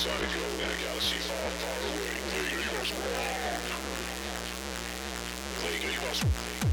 as I go in a galaxy far, far away. They gave us wrong.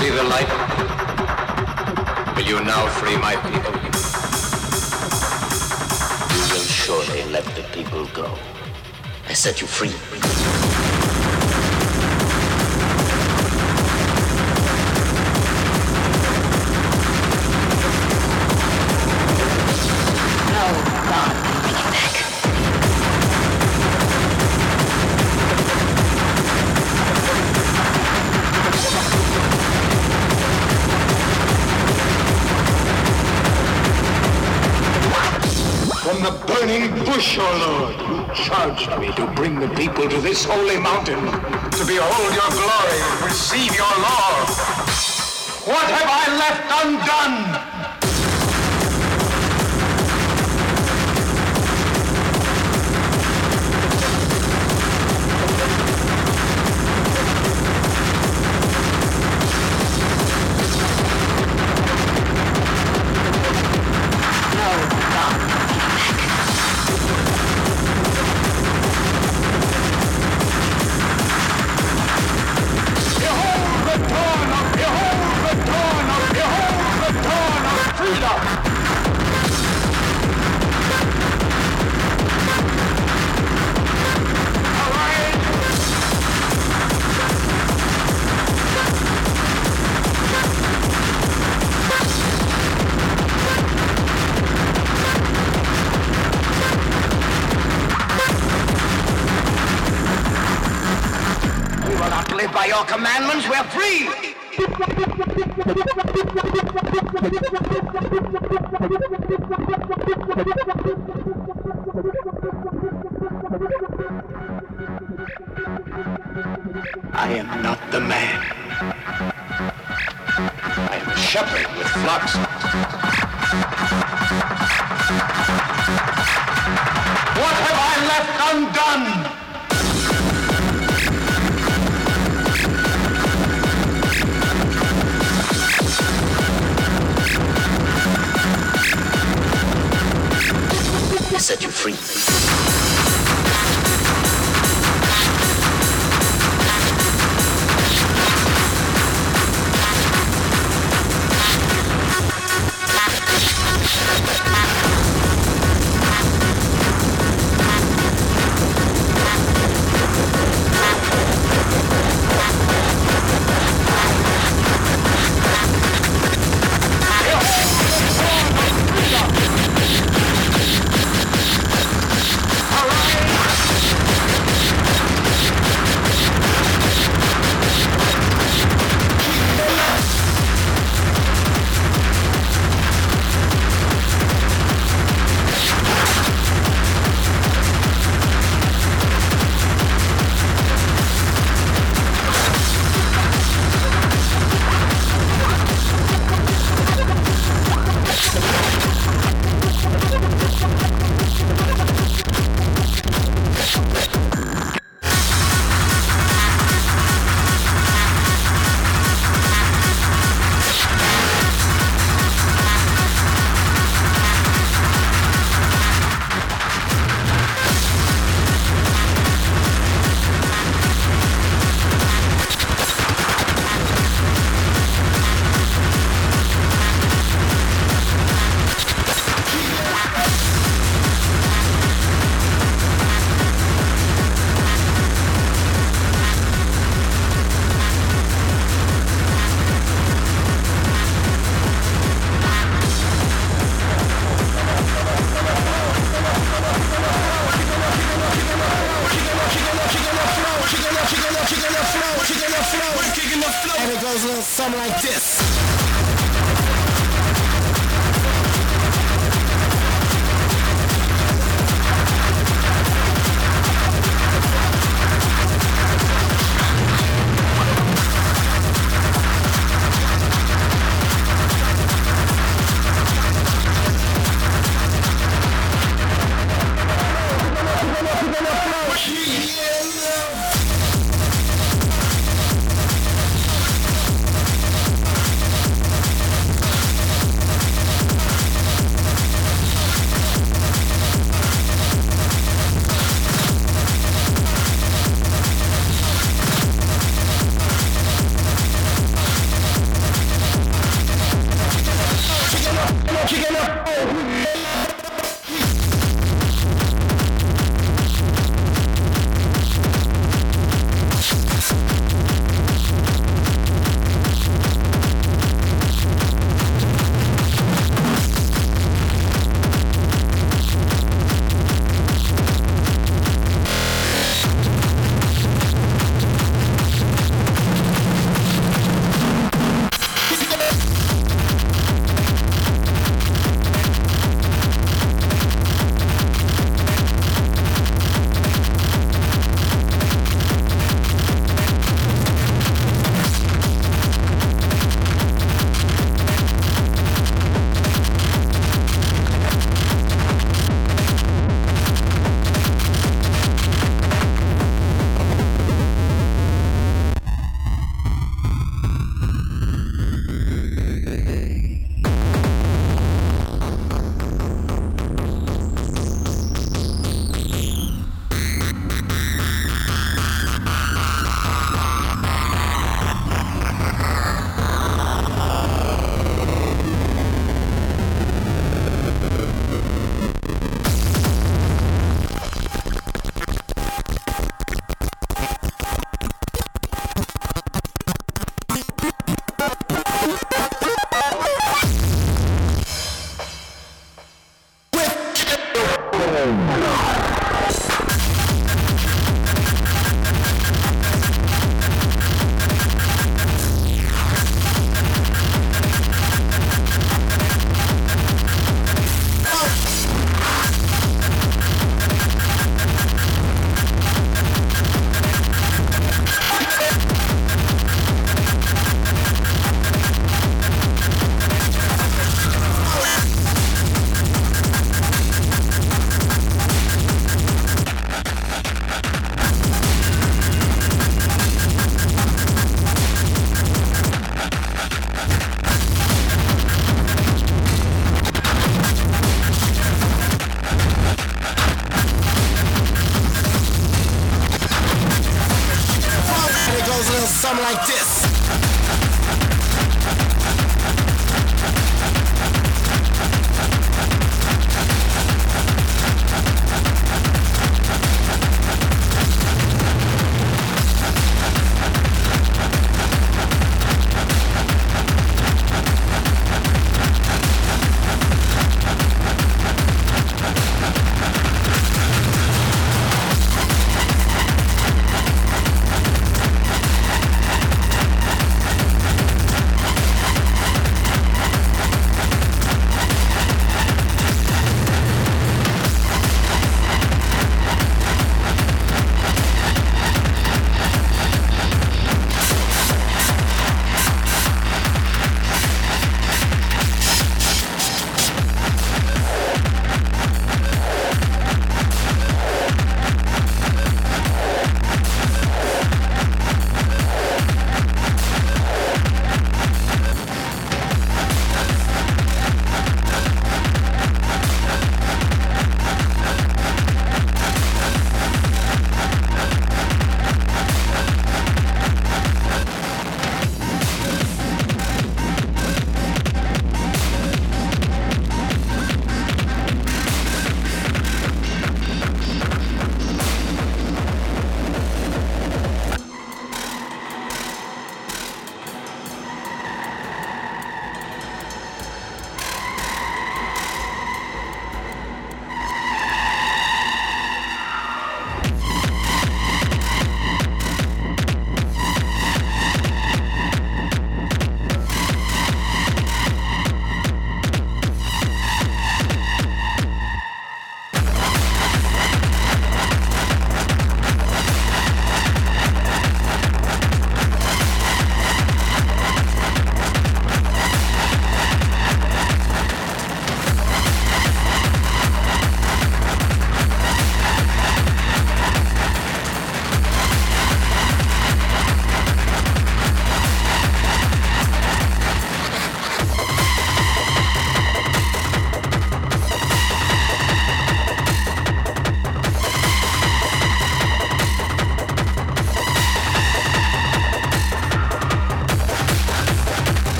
See the light? Set you free.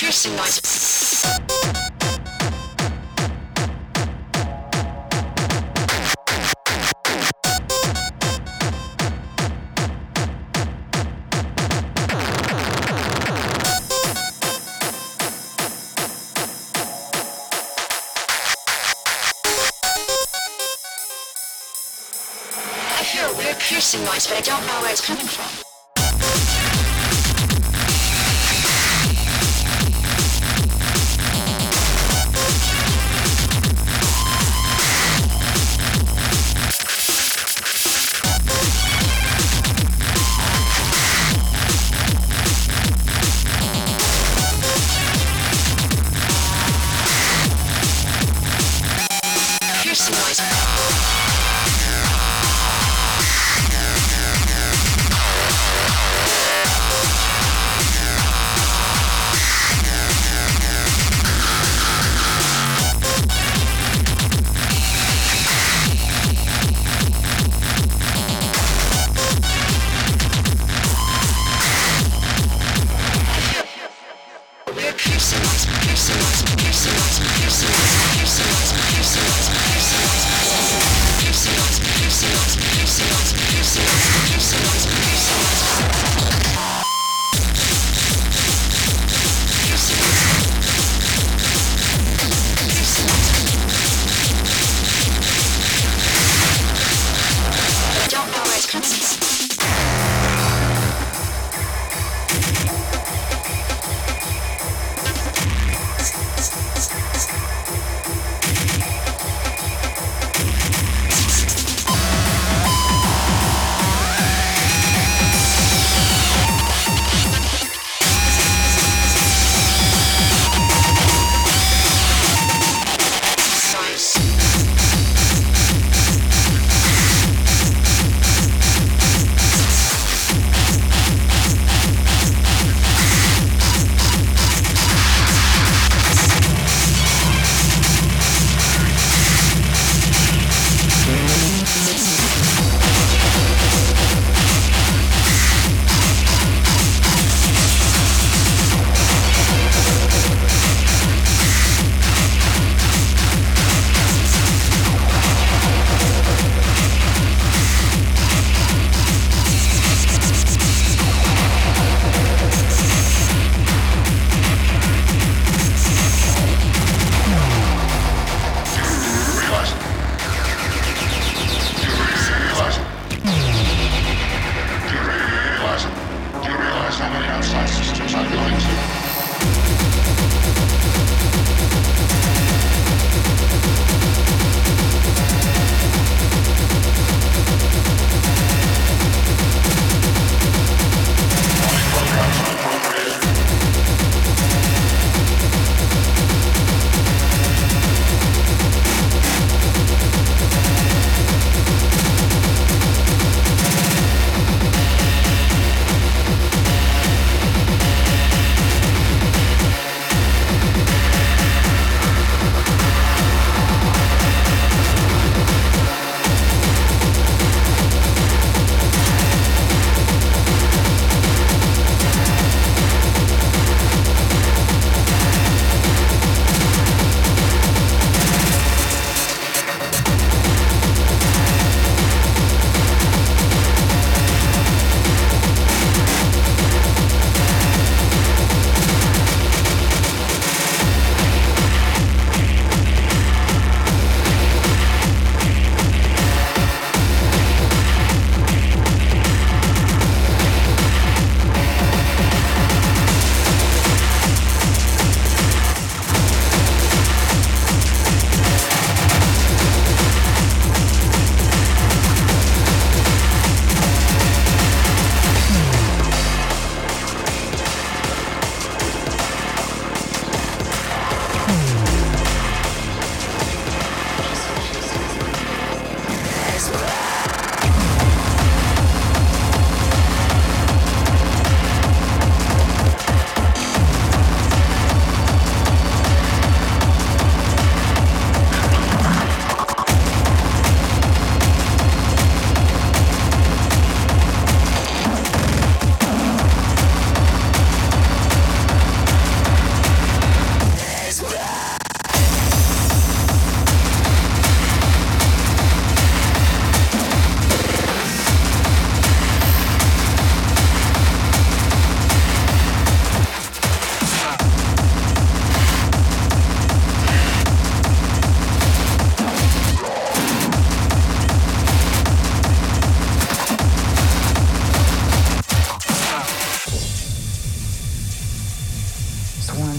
Piercing weird piercing noise, but I don't know where it's coming from.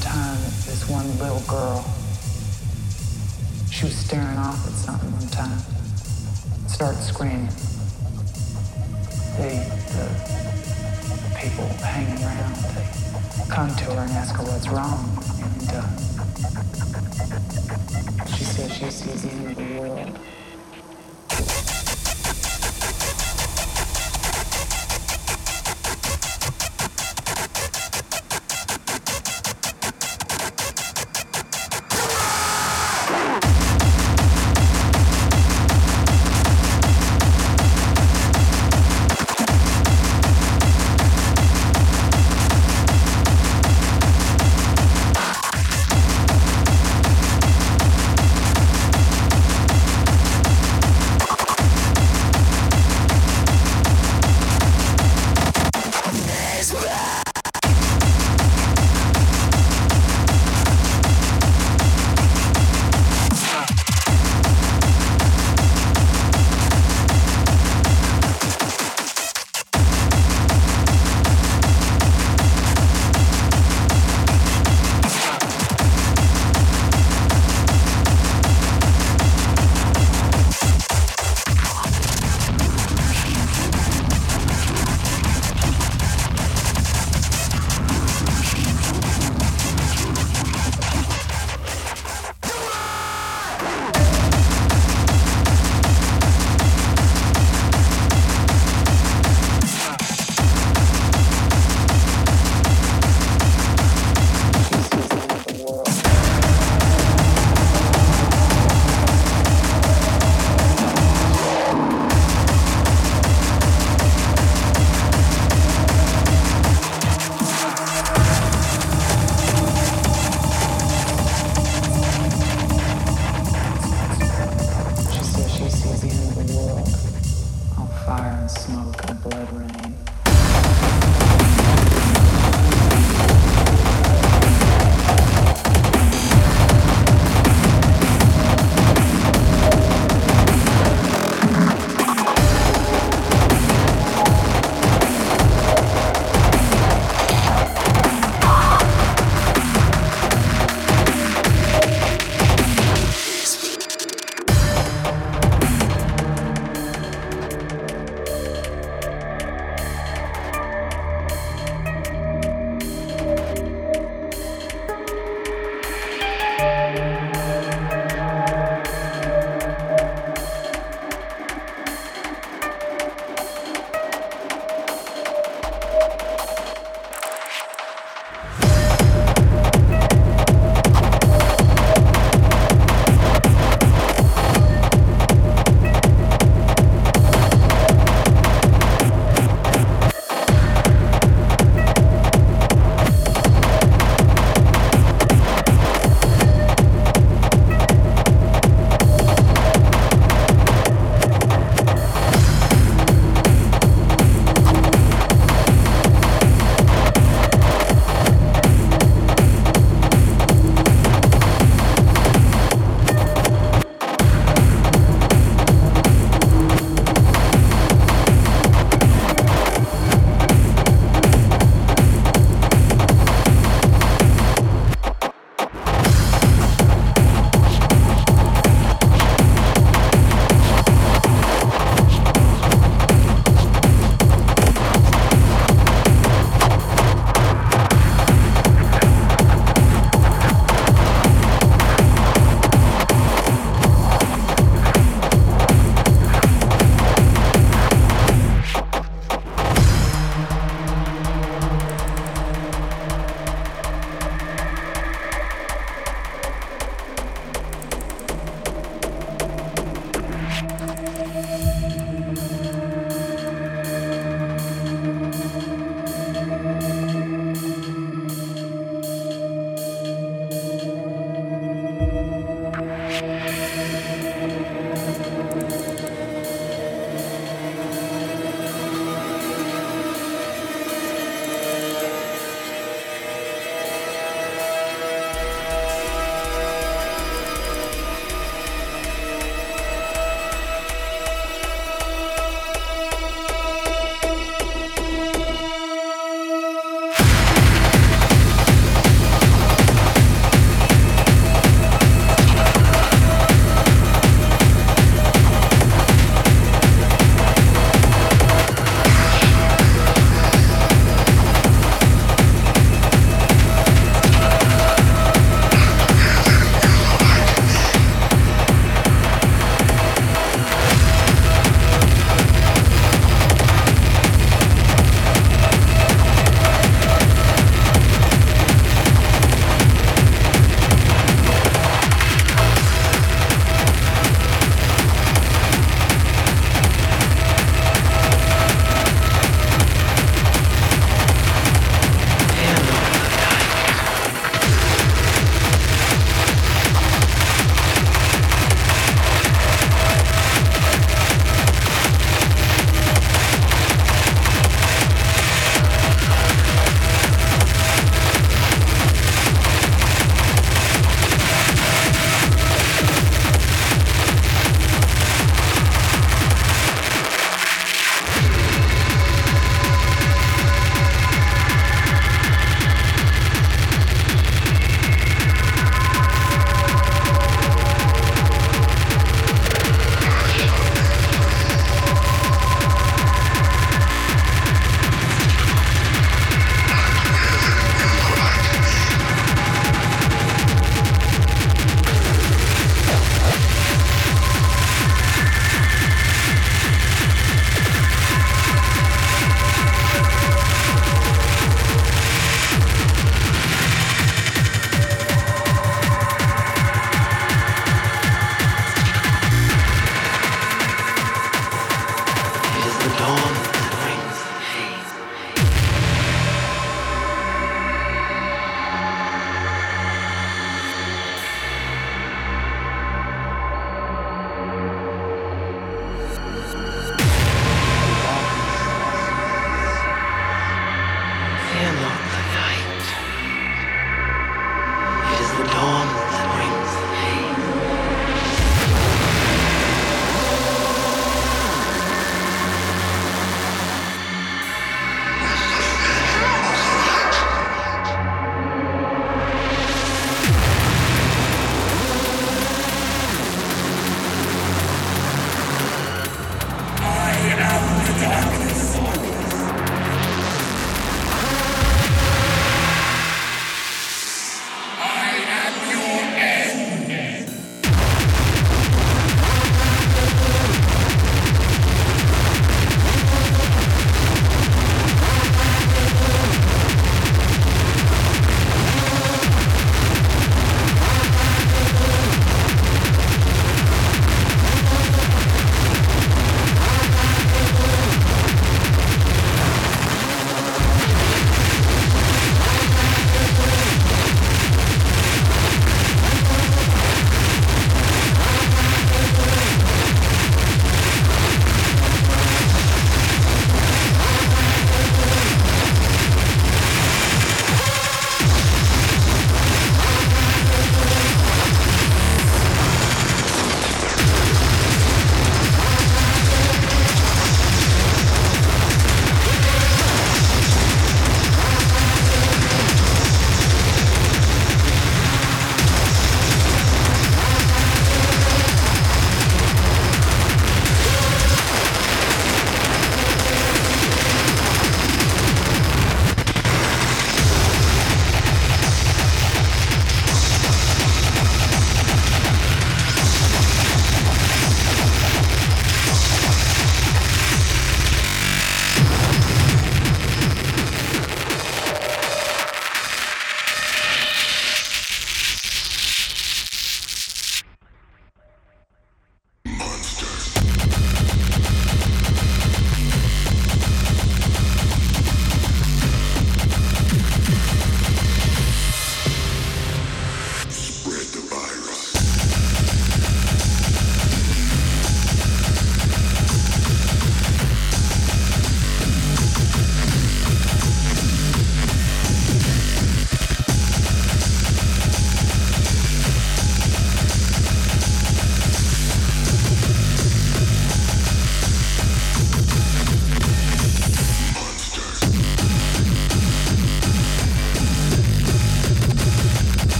time, it's this one little girl. She was staring off at something one time. Started screaming. They, the people hanging around, they come to her and ask her what's wrong. And uh, she says she sees the end of the world.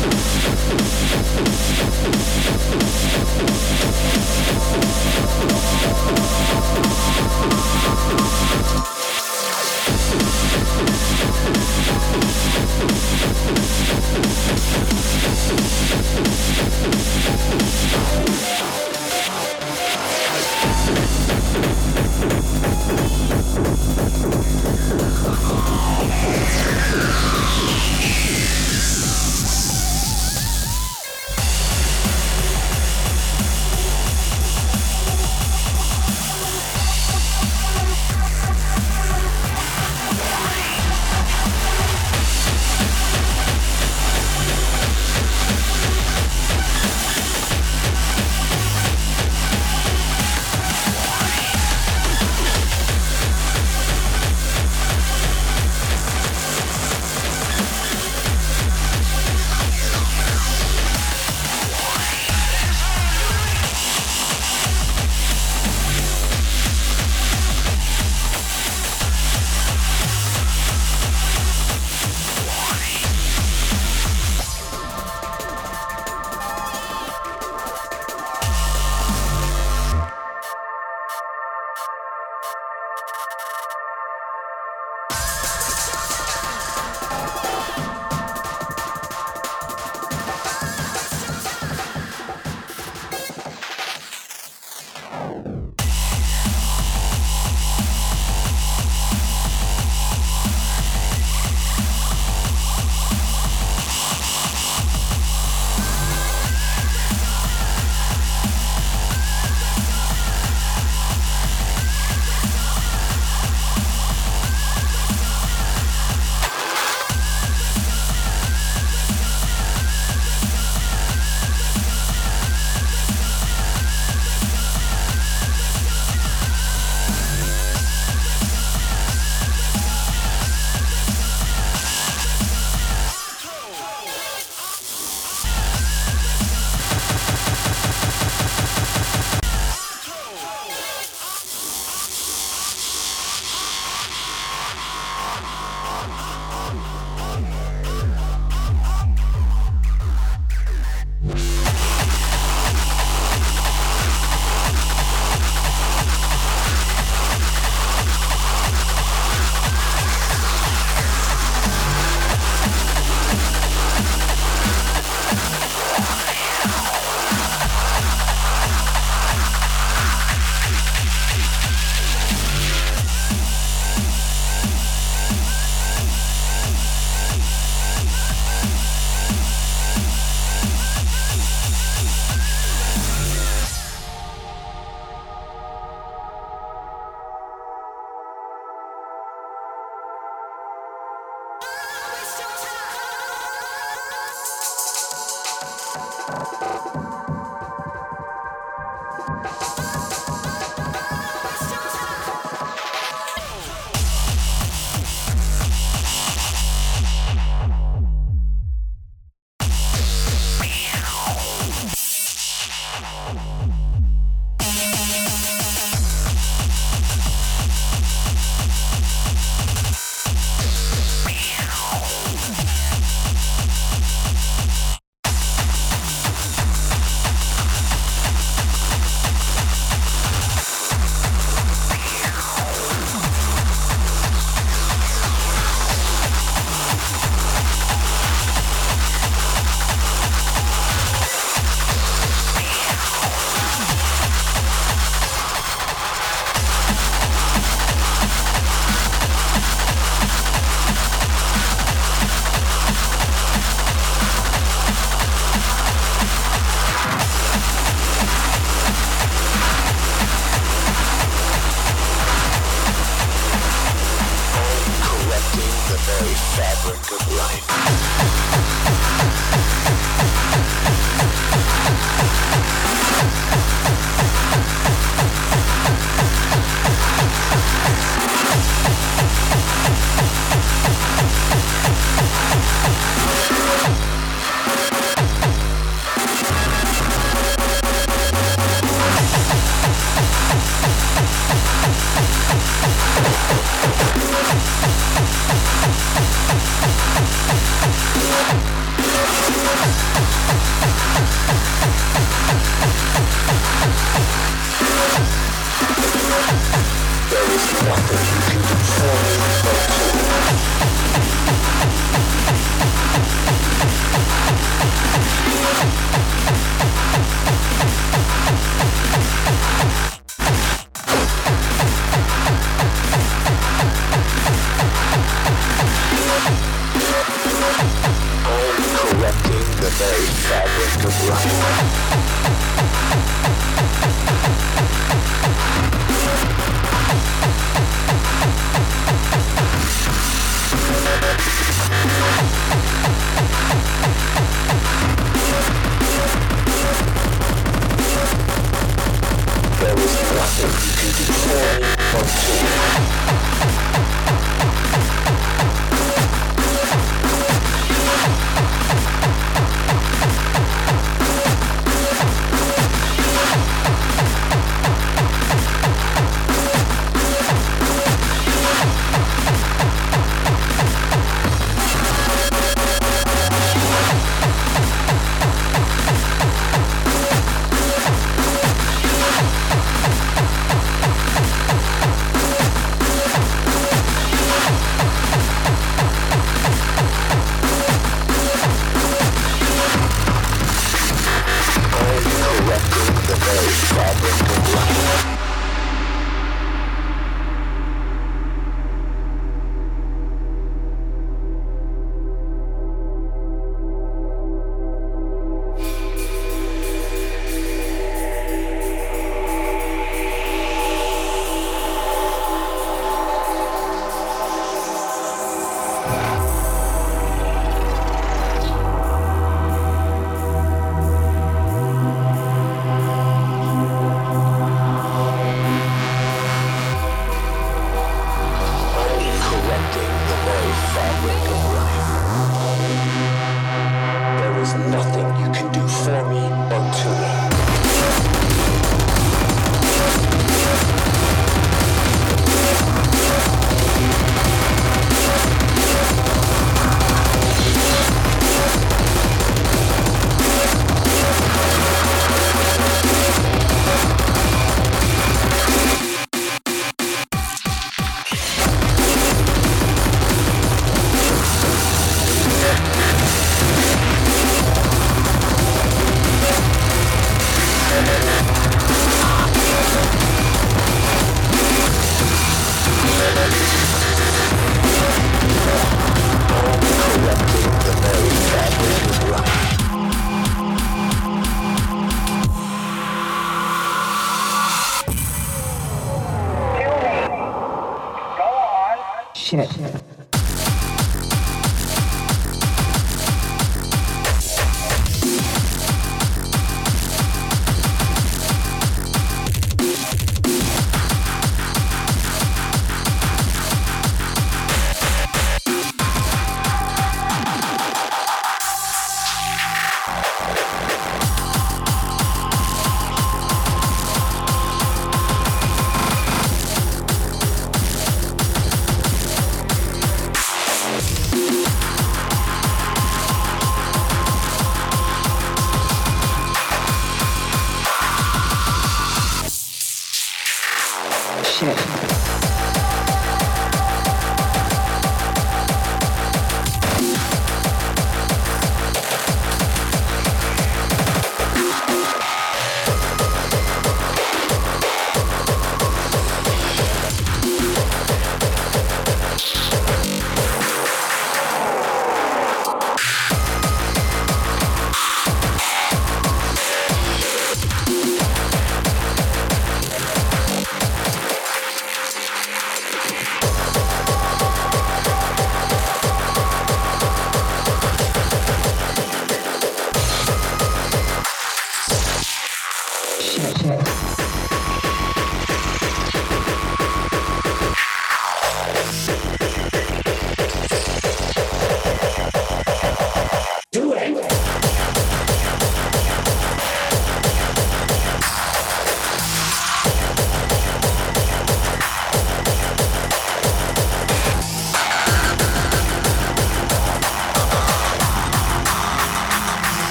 Thank